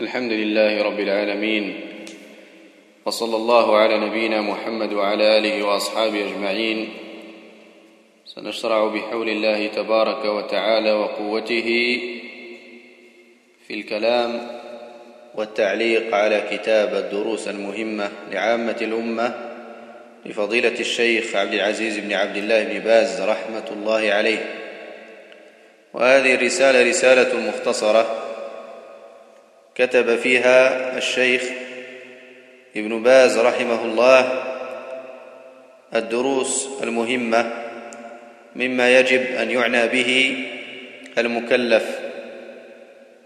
الحمد لله رب العالمين وصلى الله على نبينا محمد وعلى آله وأصحابه أجمعين. سنشرع بحول الله تبارك وتعالى وقوته في الكلام والتعليق على كتاب الدروس المهمة لعامة الأمة لفضيلة الشيخ عبد العزيز بن عبد الله بن باز رحمة الله عليه. وهذه الرسالة رسالة مختصرة كتب فيها الشيخ ابن باز رحمه الله الدروس المهمة مما يجب أن يعنى به المكلف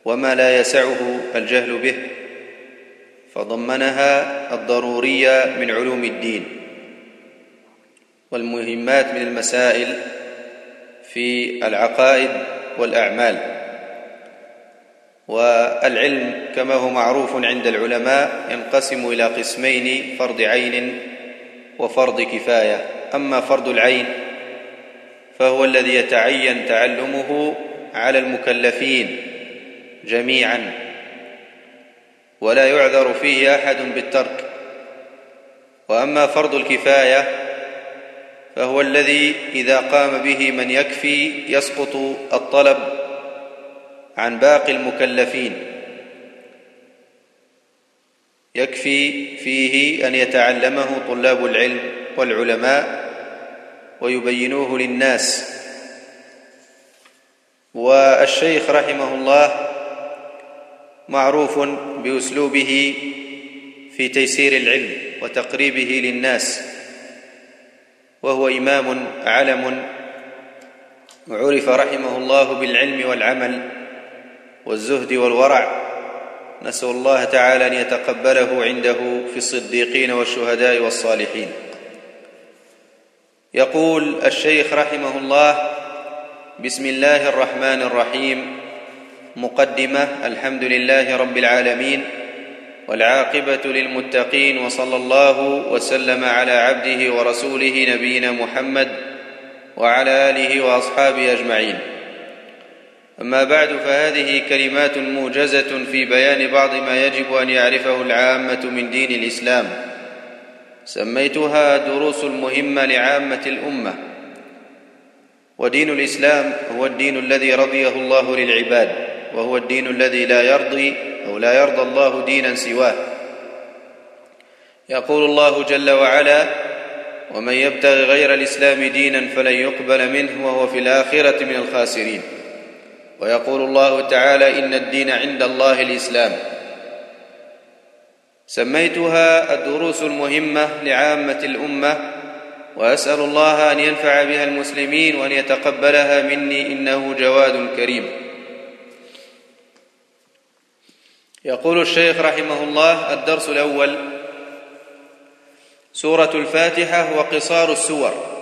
وما لا يسعه الجهل به فضمنها الضروريه من علوم الدين والمهمات من المسائل في العقائد والأعمال. والعلم كما هو معروف عند العلماء ينقسم إلى قسمين فرض عين وفرض كفاية. أما فرض العين فهو الذي يتعين تعلمه على المكلفين جميعا ولا يعذر فيه أحد بالترك. وأما فرض الكفاية فهو الذي إذا قام به من يكفي يسقط الطلب عن باقي المكلفين. يكفي فيه أن يتعلمه طلاب العلم والعلماء ويبينوه للناس. والشيخ رحمه الله معروف بأسلوبه في تيسير العلم وتقريبه للناس وهو إمام علم. عرف رحمه الله بالعلم والعمل والزهد والورع. نسأل الله تعالى أن يتقبله عنده في الصديقين والشهداء والصالحين. يقول الشيخ رحمه الله بسم الله الرحمن الرحيم. مقدمة الحمد لله رب العالمين والعاقبة للمتقين وصلى الله وسلم على عبده ورسوله نبينا محمد وعلى آله وأصحابه أجمعين. أما بعد فهذه كلمات موجزة في بيان بعض ما يجب أن يعرفه العامة من دين الإسلام. سميتها دروس المهمة لعامة الأمة. ودين الإسلام هو الدين الذي رضيه الله للعباد وهو الدين الذي لا يرضي أو لا يرضى الله دينا سواه. يقول الله جل وعلا ومن يبتغ غير الإسلام دينا فلن يقبل منه وهو في الآخرة من الخاسرين ويقول الله تعالى إن الدين عند الله الإسلام. سميتها الدروس المهمة لعامة الأمة وأسأل الله أن ينفع بها المسلمين وأن يتقبلها مني إنه جواد كريم. يقول الشيخ رحمه الله الدرس الأول سورة الفاتحة وقصار السور.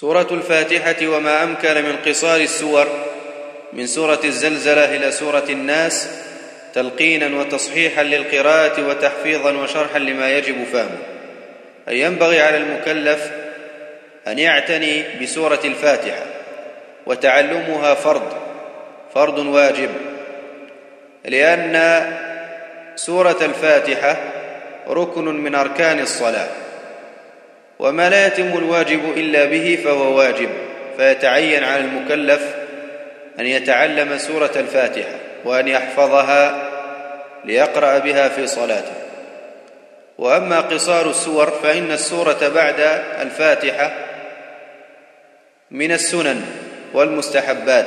سورة الفاتحة وما أمكن من قصار السور من سورة الزلزلة إلى سورة الناس تلقينا وتصحيحا للقراءة وتحفيظا وشرحا لما يجب فهمه. أي ينبغي على المكلف أن يعتني بسورة الفاتحة وتعلمها فرض فرض واجب. لأن سورة الفاتحة ركن من أركان الصلاة. وما لا يتم الواجب إلا به فهو واجب فيتعين على المكلف أن يتعلم سورة الفاتحة وأن يحفظها ليقرأ بها في صلاته. وأما قصار السور فإن السورة بعد الفاتحة من السنن والمستحبات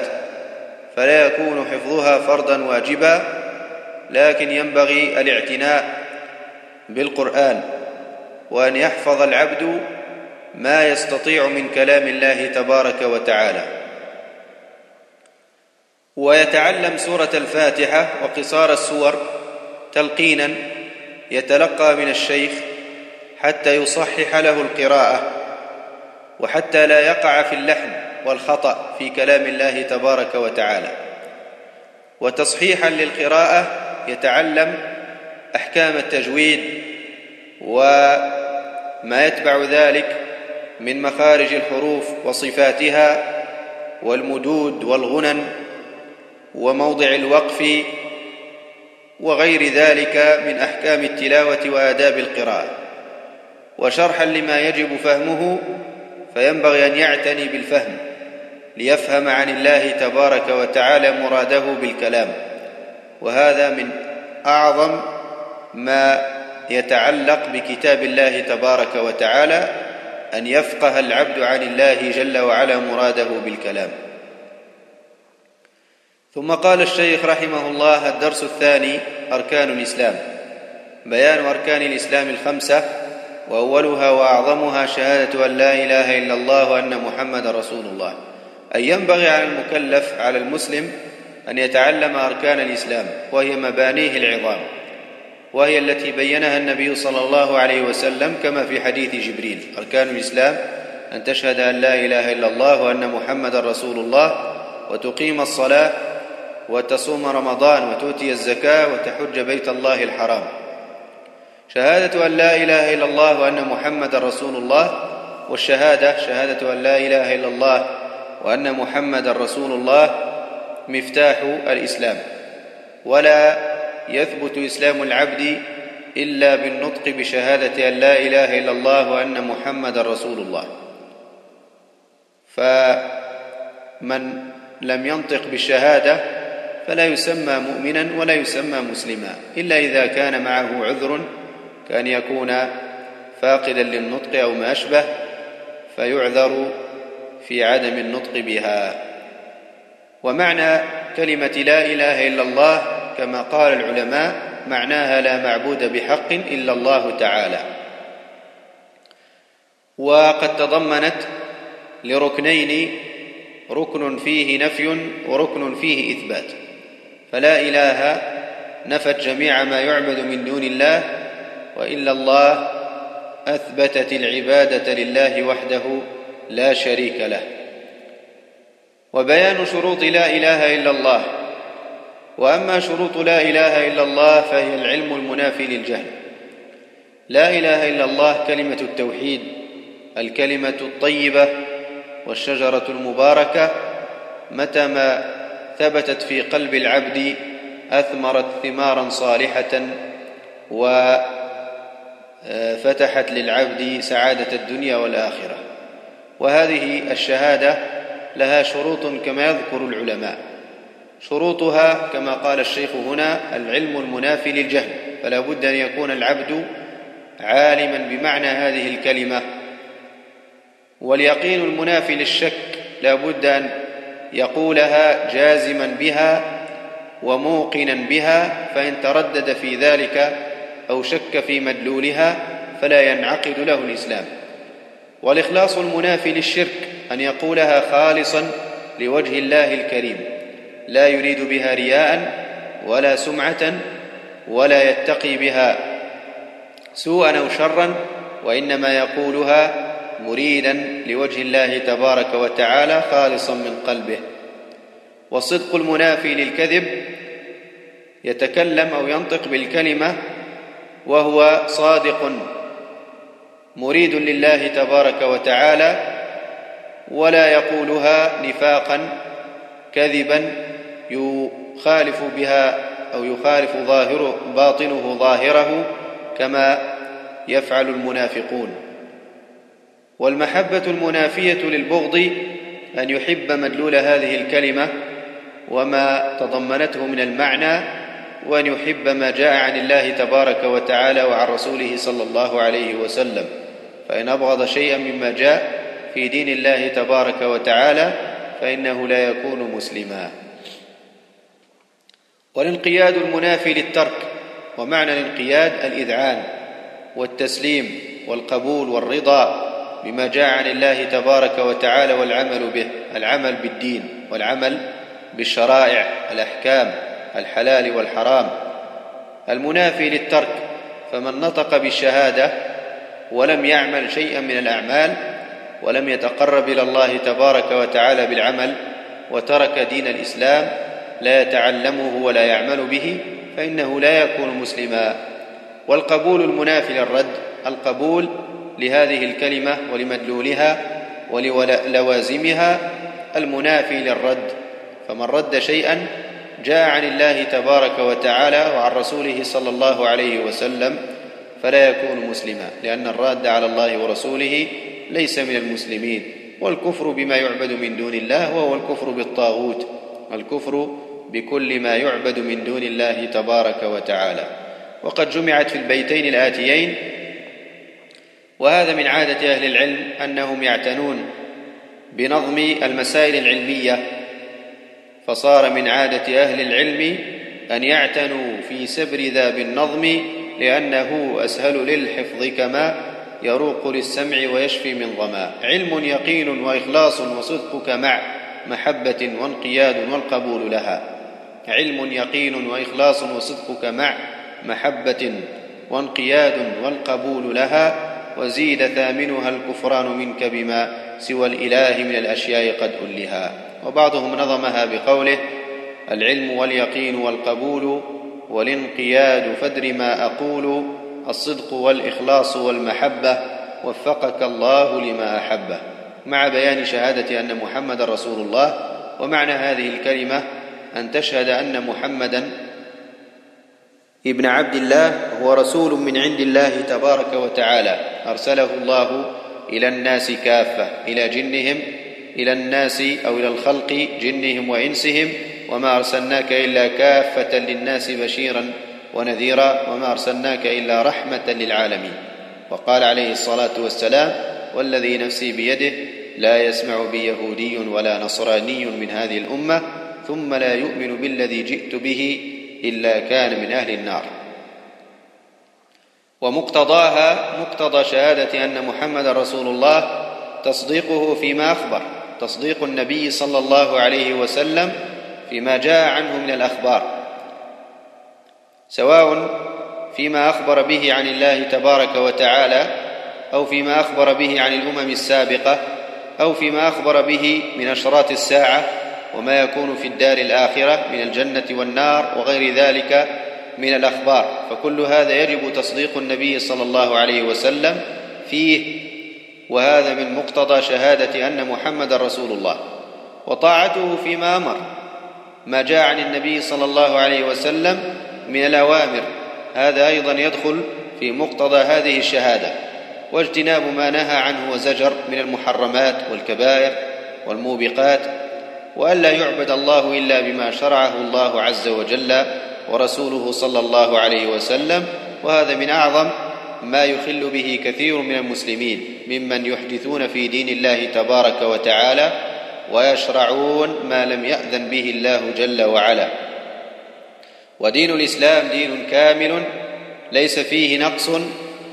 فلا يكون حفظها فرضا واجبا لكن ينبغي الاعتناء بالقرآن. وأن يحفظ العبد ما يستطيع من كلام الله تبارك وتعالى. ويتعلم سورة الفاتحة وقصار السور تلقينا يتلقى من الشيخ حتى يصحح له القراءة وحتى لا يقع في اللحن والخطأ في كلام الله تبارك وتعالى. وتصحيحا للقراءة يتعلم أحكام التجويد وما يتبع ذلك من مخارج الحروف وصفاتها والمدود والغنن وموضع الوقف وغير ذلك من أحكام التلاوة وآداب القراءة. وشرحا لما يجب فهمه فينبغي أن يعتني بالفهم ليفهم عن الله تبارك وتعالى مراده بالكلام. وهذا من أعظم ما يتعلق بكتاب الله تبارك وتعالى أن يفقه العبد عن الله جل وعلا مراده بالكلام. ثم قال الشيخ رحمه الله الدرس الثاني أركان الإسلام. بيان أركان الإسلام الخمسة وأولها وأعظمها شهادة أن لا إله إلا الله وأن محمد رسول الله. أي ينبغي على المكلف على المسلم أن يتعلم أركان الإسلام وهي مبانيه العظام. وهي التي بينها النبي صلى الله عليه وسلم كما في حديث جبريل أركان الإسلام أن تشهد أن لا إله إلا الله وأن محمدا رسول الله وتقيم الصلاة وتصوم رمضان وتؤتي الزكاة وتحج بيت الله الحرام. شهادة أن لا إله إلا الله وأن محمدا رسول الله والشهادة شهادة أن لا إله إلا الله وأن محمدا رسول الله مفتاح الإسلام. ولا يثبت إسلام العبد إلا بالنطق بشهادة أن لا إله إلا الله وأن محمدا رسول الله. فمن لم ينطق بالشهادة فلا يسمى مؤمنا ولا يسمى مسلما إلا إذا كان معه عذر كان يكون فاقدا للنطق أو ما أشبه فيعذر في عدم النطق بها. ومعنى كلمة لا إله إلا الله كما قال العلماء معناها لا معبود بحق إلا الله تعالى. وقد تضمنت لركنين ركن فيه نفي وركن فيه إثبات. فلا إله نفت جميع ما يعبد من دون الله وإلا الله أثبتت العبادة لله وحده لا شريك له. وبيان شروط لا إله إلا الله وأما شروط لا إله إلا الله فهي العلم المنافي للجهل. لا إله إلا الله كلمة التوحيد الكلمة الطيبة والشجرة المباركة. متى ما ثبتت في قلب العبد أثمرت ثمارا صالحة وفتحت للعبد سعادة الدنيا والآخرة. وهذه الشهادة لها شروط كما يذكر العلماء. شروطها كما قال الشيخ هنا العلم المنافي للجهل فلا بد أن يكون العبد عالما بمعنى هذه الكلمة. واليقين المنافي للشك لا بد أن يقولها جازما بها وموقنا بها فإن تردد في ذلك أو شك في مدلولها فلا ينعقد له الإسلام. والإخلاص المنافي للشرك أن يقولها خالصا لوجه الله الكريم. لا يريد بها رياء ولا سمعه ولا يتقي بها سوءا أو شرا وإنما يقولها مريدا لوجه الله تبارك وتعالى خالصا من قلبه. والصدق المنافي للكذب يتكلم أو ينطق بالكلمة وهو صادق مريد لله تبارك وتعالى ولا يقولها نفاقا كذبا يخالف بها أو يخالف ظاهره باطنه ظاهره كما يفعل المنافقون. والمحبة المنافية للبغض أن يحب مدلول هذه الكلمة وما تضمنته من المعنى وأن يحب ما جاء عن الله تبارك وتعالى وعن رسوله صلى الله عليه وسلم. فإن أبغض شيئا مما جاء في دين الله تبارك وتعالى فإنه لا يكون مسلما. والانقياد المنافي للترك ومعنى الانقياد الإذعان والتسليم والقبول والرضا بما جاء عن الله تبارك وتعالى والعمل به العمل بالدين والعمل بالشرائع الأحكام الحلال والحرام. المنافي للترك فمن نطق بالشهادة ولم يعمل شيئا من الأعمال ولم يتقرب إلى الله تبارك وتعالى بالعمل وترك دين الإسلام لا يتعلمه ولا يعمل به فإنه لا يكون مسلما. والقبول المنافي للرد القبول لهذه الكلمة ولمدلولها وللوازمها المنافي للرد. فمن رد شيئا جاء عن الله تبارك وتعالى وعن رسوله صلى الله عليه وسلم فلا يكون مسلما لأن الراد على الله ورسوله ليس من المسلمين. والكفر بما يعبد من دون الله وهو الكفر بالطاغوت. الكفر بكل ما يعبد من دون الله تبارك وتعالى. وقد جمعت في البيتين الآتيين وهذا من عادة أهل العلم أنهم يعتنون بنظم المسائل العلمية. فصار من عادة أهل العلم أن يعتنوا في سبر ذا بالنظم لأنه أسهل للحفظ كما يروق للسمع ويشفي من ظما. علم يقين وإخلاص وصدقك مع محبة وانقياد والقبول لها. علم يقين وإخلاص وصدقك مع محبة وانقياد والقبول لها وزيد ثامنها الكفران منك بما سوى الإله من الأشياء قد ألها. وبعضهم نظمها بقوله العلم واليقين والقبول والانقياد فدر ما أقول الصدق والإخلاص والمحبة وفقك الله لما أحبه. مع بيان شهادة أن محمدا رسول الله ومعنى هذه الكلمة أن تشهد أن محمدا ابن عبد الله هو رسول من عند الله تبارك وتعالى. أرسله الله إلى الناس كافة إلى جنهم إلى الناس أو إلى الخلق جنهم وإنسهم وما أرسلناك إلا كافة للناس بشيرا ونذيرا وما أرسلناك إلا رحمة للعالمين. وقال عليه الصلاة والسلام والذي نفسي بيده لا يسمع بي يهودي ولا نصراني من هذه الأمة ثم لا يؤمن بالذي جئت به إلا كان من أهل النار. ومقتضاها مقتضى شهادة أن محمد رسول الله تصديقه فيما أخبر تصديق النبي صلى الله عليه وسلم فيما جاء عنه من الأخبار سواء فيما أخبر به عن الله تبارك وتعالى أو فيما أخبر به عن الأمم السابقة أو فيما أخبر به من أشراط الساعة وما يكون في الدار الآخرة من الجنة والنار وغير ذلك من الأخبار. فكل هذا يجب تصديق النبي صلى الله عليه وسلم فيه وهذا من مقتضى شهادة أن محمدا رسول الله. وطاعته فيما أمر ما جاء عن النبي صلى الله عليه وسلم من الأوامر. هذا أيضا يدخل في مقتضى هذه الشهادة. واجتناب ما نهى عنه وزجر من المحرمات والكبائر والموبقات وألا يعبد الله إلا بما شرعه الله عز وجل ورسوله صلى الله عليه وسلم. وهذا من أعظم ما يخل به كثير من المسلمين ممن يحدثون في دين الله تبارك وتعالى ويشرعون ما لم يأذن به الله جل وعلا. ودين الإسلام دين كامل ليس فيه نقص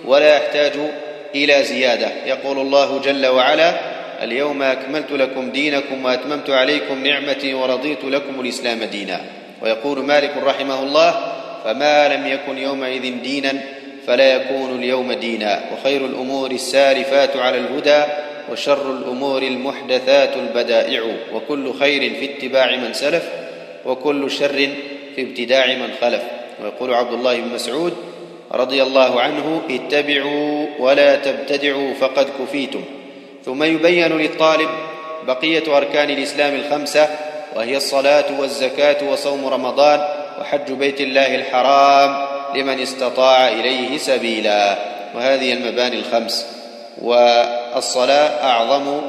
ولا يحتاج إلى زيادة. يقول الله جل وعلا اليوم أكملت لكم دينكم وأتممت عليكم نعمتي ورضيت لكم الإسلام دينا. ويقول مالك رحمه الله فما لم يكن يومئذ دينا فلا يكون اليوم دينا. وخير الأمور السالفات على الهدى وشر الأمور المحدثات البدائع. وكل خير في اتباع من سلف وكل شر في ابتداع من خلف. ويقول عبد الله بن مسعود رضي الله عنه اتبعوا ولا تبتدعوا فقد كفيتم. ثم يبين للطالب بقية أركان الإسلام الخمسة وهي الصلاة والزكاة وصوم رمضان وحج بيت الله الحرام لمن استطاع إليه سبيلا. وهذه المباني الخمس. والصلاة أعظم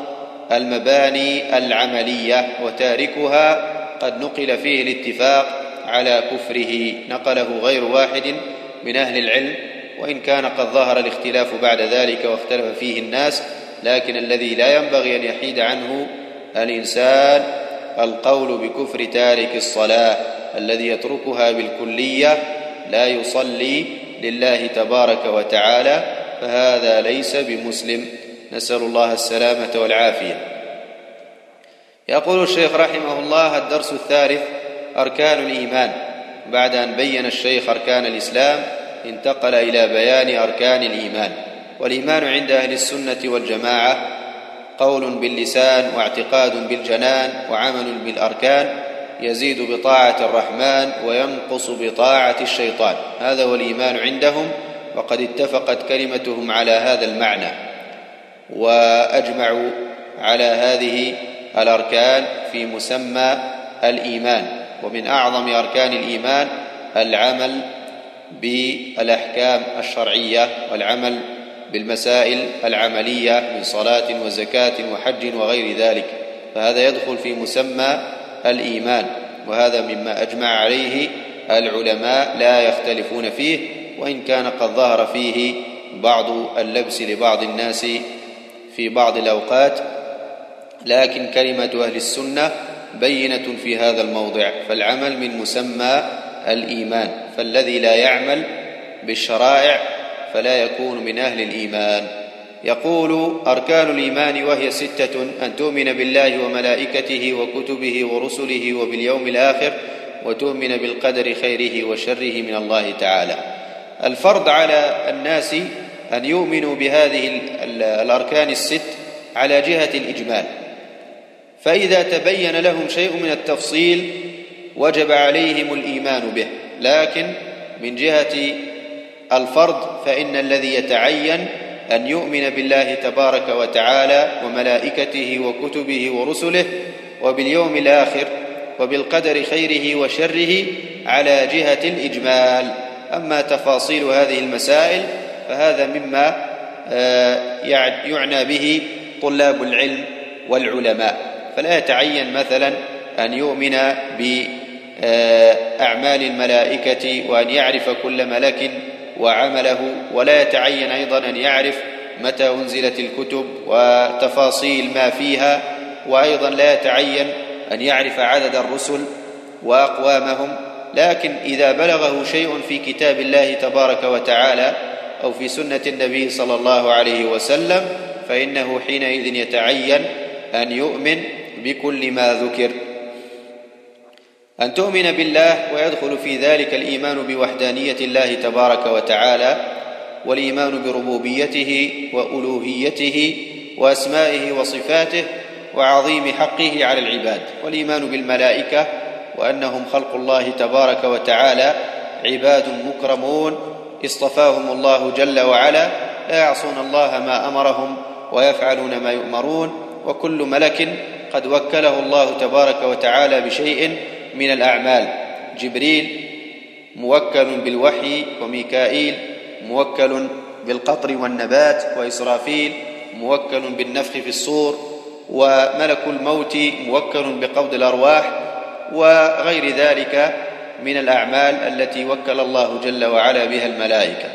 المباني العملية وتاركها قد نقل فيه الاتفاق على كفره. نقله غير واحد من أهل العلم وإن كان قد ظهر الاختلاف بعد ذلك واختلف فيه الناس لكن الذي لا ينبغي أن يحيد عنه الإنسان القول بكفر تارك الصلاة الذي يتركها بالكلية لا يصلي لله تبارك وتعالى فهذا ليس بمسلم. نسأل الله السلامة والعافية. يقول الشيخ رحمه الله الدرس الثالث أركان الإيمان. بعد أن بين الشيخ أركان الإسلام انتقل إلى بيان أركان الإيمان. والإيمان عند أهل السنة والجماعة قول باللسان واعتقاد بالجنان وعمل بالأركان يزيد بطاعة الرحمن وينقص بطاعة الشيطان. هذا هو الإيمان عندهم وقد اتفقت كلمتهم على هذا المعنى. وأجمعوا على هذه الأركان في مسمى الإيمان. ومن أعظم أركان الإيمان العمل بالأحكام الشرعية والعمل بالمسائل العملية من صلاة وزكاة وحج وغير ذلك فهذا يدخل في مسمى الإيمان وهذا مما أجمع عليه العلماء لا يختلفون فيه وإن كان قد ظهر فيه بعض اللبس لبعض الناس في بعض الأوقات لكن كلمة أهل السنة بينة في هذا الموضع فالعمل من مسمى الإيمان فالذي لا يعمل بالشرائع فلا يكون من أهل الإيمان. يقول أركان الإيمان وهي ستة أن تؤمن بالله وملائكته وكتبه ورسله وباليوم الآخر وتؤمن بالقدر خيره وشره من الله تعالى. الفرض على الناس أن يؤمنوا بهذه الأركان الست على جهة الإجمال. فإذا تبين لهم شيء من التفصيل وجب عليهم الإيمان به. لكن من جهة الفرض فإن الذي يتعين أن يؤمن بالله تبارك وتعالى وملائكته وكتبه ورسله وباليوم الآخر وبالقدر خيره وشره على جهة الإجمال. أما تفاصيل هذه المسائل فهذا مما آه، يعنى به طلاب العلم والعلماء. فلا يتعين مثلا أن يؤمن بأعمال الملائكة وأن يعرف كل ملك وعمله ولا يتعين أيضا أن يعرف متى أنزلت الكتب وتفاصيل ما فيها وأيضا لا يتعين أن يعرف عدد الرسل وأقوامهم. لكن إذا بلغه شيء في كتاب الله تبارك وتعالى أو في سنة النبي صلى الله عليه وسلم فإنه حينئذ يتعين أن يؤمن بكل ما ذكر. أن تؤمن بالله ويدخل في ذلك الإيمان بوحدانية الله تبارك وتعالى والإيمان بربوبيته وألوهيته وأسمائه وصفاته وعظيم حقه على العباد والإيمان بالملائكة وأنهم خلق الله تبارك وتعالى عباد مكرمون اصطفاهم الله جل وعلا لا يعصون الله ما أمرهم ويفعلون ما يؤمرون وكل ملك قد وكله الله تبارك وتعالى بشيء من الأعمال. جبريل موكل بالوحي وميكائيل موكل بالقطر والنبات وإسرافيل موكل بالنفخ في الصور وملك الموت موكل بقبض الأرواح وغير ذلك من الأعمال التي وكل الله جل وعلا بها الملائكة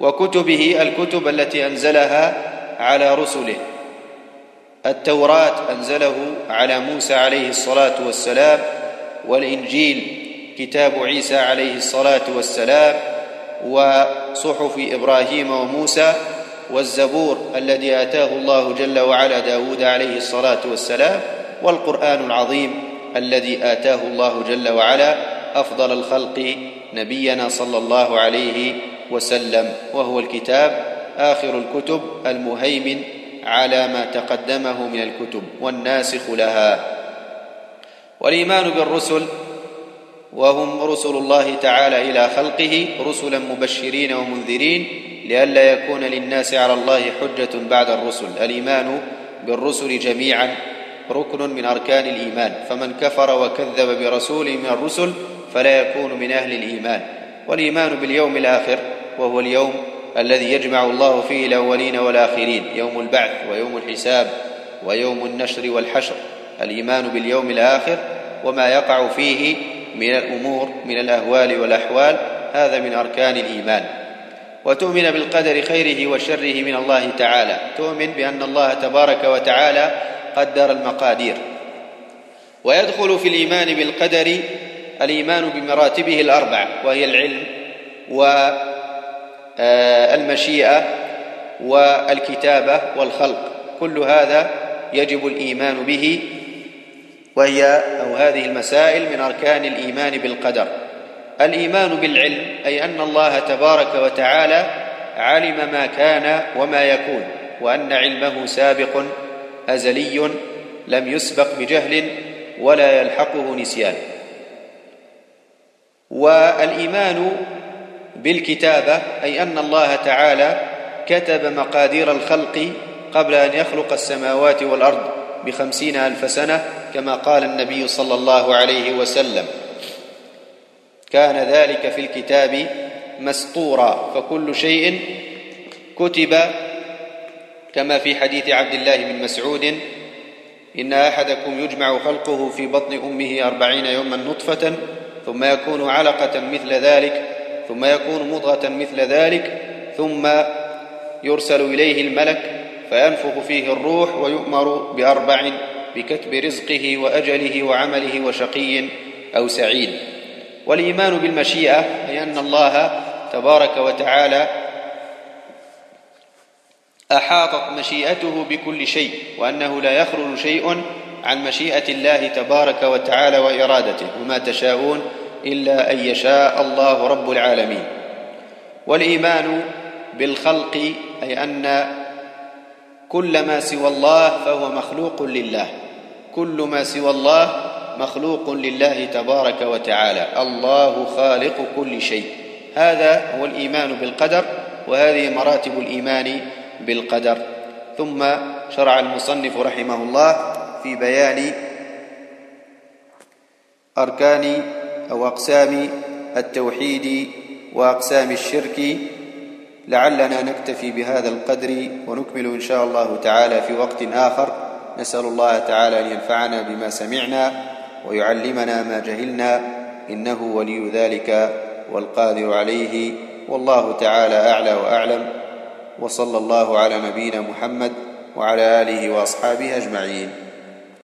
وكتبه الكتب التي أنزلها على رسله. التوراة أنزله على موسى عليه الصلاة والسلام والإنجيل كتاب عيسى عليه الصلاة والسلام وصحف إبراهيم وموسى والزبور الذي آتاه الله جل وعلا داود عليه الصلاة والسلام والقرآن العظيم الذي آتاه الله جل وعلا أفضل الخلق نبينا صلى الله عليه وسلم وهو الكتاب آخر الكتب المهيمن على ما تقدمه من الكتب والناسخ لها والإيمان بالرسل وهم رسل الله تعالى إلى خلقه رسلا مبشرين ومنذرين لئلا يكون للناس على الله حجة بعد الرسل. الإيمان بالرسل جميعا ركن من أركان الإيمان. فمن كفر وكذب برسول من الرسل فلا يكون من أهل الإيمان. والإيمان باليوم الآخر وهو اليوم الذي يجمع الله فيه الأولين والآخرين يوم البعث ويوم الحساب ويوم النشر والحشر. الإيمان باليوم الآخر وما يقع فيه من الأمور من الأهوال والأحوال هذا من أركان الإيمان. وتؤمن بالقدر خيره وشره من الله تعالى. تؤمن بأن الله تبارك وتعالى قدر المقادير. ويدخل في الإيمان بالقدر الإيمان بمراتبه الأربع وهي العلم والمشيئه والكتابة والخلق. كل هذا يجب الإيمان به وهي أو هذه المسائل من أركان الإيمان بالقدر. الإيمان بالعلم أي أن الله تبارك وتعالى علم ما كان وما يكون وأن علمه سابق أزلي لم يسبق بجهل ولا يلحقه نسيان. والإيمان بالكتابة أي أن الله تعالى كتب مقادير الخلق قبل أن يخلق السماوات والأرض بخمسين ألف سنة كما قال النبي صلى الله عليه وسلم كان ذلك في الكتاب مسطورا فكل شيء كتب كما في حديث عبد الله بن مسعود إن أحدكم يجمع خلقه في بطن أمه أربعين يوما نطفة ثم يكون علقة مثل ذلك ثم يكون مضغة مثل ذلك ثم يرسل إليه الملك فينفخ فيه الروح ويؤمر بأربع بكتب رزقه وأجله وعمله وشقي أو سعيد. والإيمان بالمشيئة أي أن الله تبارك وتعالى أحاطت مشيئته بكل شيء وأنه لا يخرج شيء عن مشيئة الله تبارك وتعالى وإرادته وما تشاءون إلا أن يشاء الله رب العالمين. والإيمان بالخلق أي أن كل ما سوى الله فهو مخلوق لله. كل ما سوى الله مخلوق لله تبارك وتعالى. الله خالق كل شيء. هذا هو الإيمان بالقدر وهذه مراتب الإيمان بالقدر. ثم شرع المصنف رحمه الله في بيان أركان أو أقسام التوحيد وأقسام الشرك. لعلنا نكتفي بهذا القدر ونكمل إن شاء الله تعالى في وقت آخر. نسأل الله تعالى أن ينفعنا بما سمعنا ويعلمنا ما جهلنا إنه ولي ذلك والقادر عليه والله تعالى أعلى وأعلم. وصلى الله على نبينا محمد وعلى آله وأصحابه أجمعين.